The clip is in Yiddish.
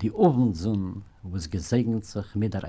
die Obensun, וואס געזייגנט gesegnet sich mit der